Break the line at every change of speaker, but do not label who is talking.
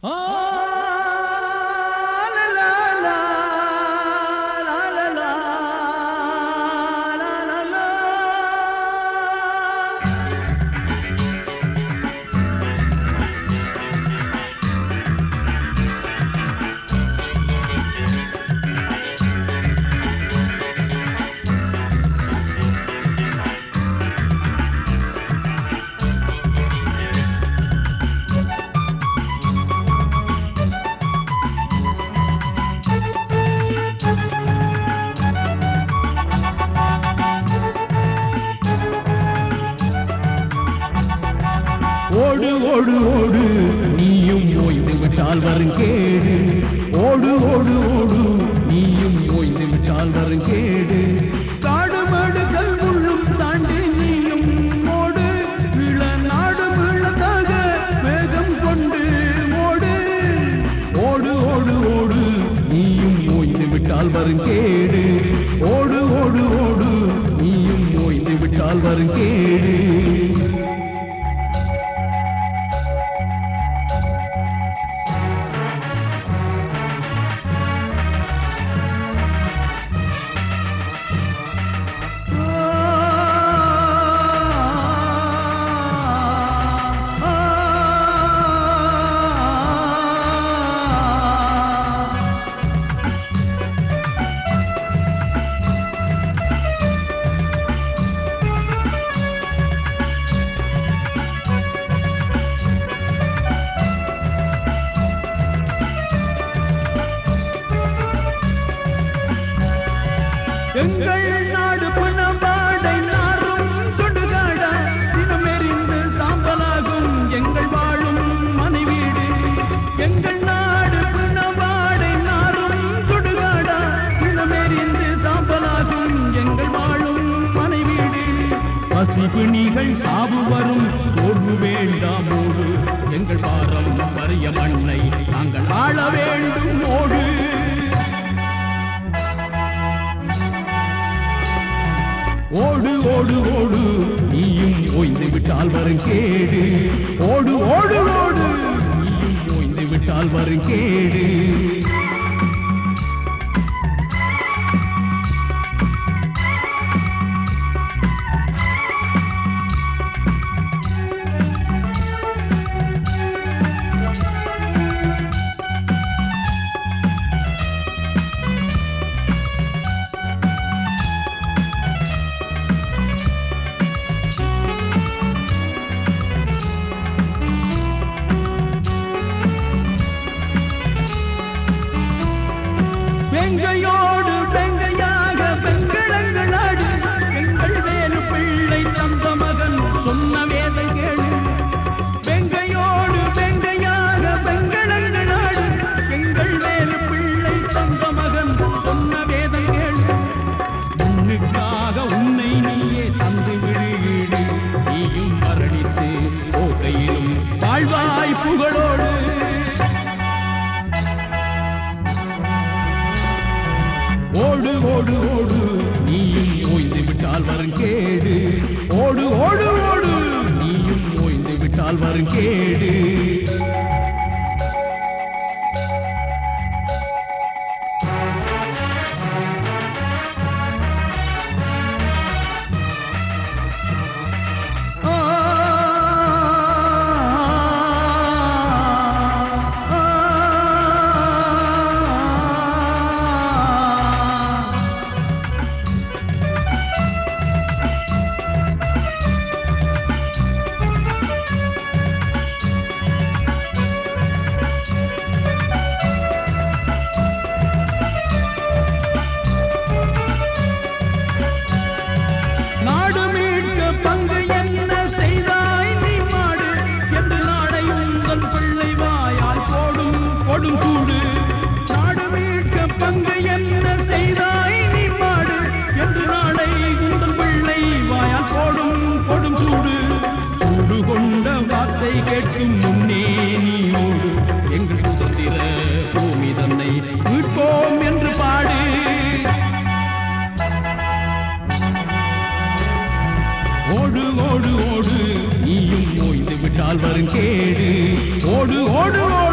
Oh! ஓடு ஓடு ஓடு. நீயும் ஓய்ந்து விட்டால் வரும் கேடு. ஓடு ஓடு ஓடு. நீயும் ஓய்ந்து விட்டால் வரும் கேடு. காடு மாடு தாண்டி நீயும் ஓடு. இள நாடு மீளத்தாக வேகம் கொண்டு ஓடு. ஓடு ஓடு ஓடு. நீயும் ஓய்ந்து விட்டால் வரும் கேடு. ஓடு ஓடு ஓடு. நீயும் ஓய்ந்து விட்டால் வரும் கேடு. பசிபிணிகள் சாவு வரும் சோர்வு வேண்டாம் ஓடு எங்கள் பாரம் பரிய மண்ணை நாங்கள் வாழ வேண்டும் ஓடு ஓடு ஓடு. நீயும் ஓய்ந்து விட்டால் வரும் கேடு. ஓடு ஓடு ஓடு. நீயும் ஓய்ந்து விட்டால் வரும் கேடு. எங்கேயோ ஓடு ஓடு ஓடு. நீயும் ஓய்ந்து விட்டால் வரும் கேடு. ஓடு ஓடு ஓடு. நீயும் ஓய்ந்து விட்டால் வரும் கேடு. மீட்போம் என்று பாடு. ஓடு ஓடு ஓடு நீயும் ஓய்ந்து விட்டால் வரும் கேடு. ஓடு ஓடு ஓடு.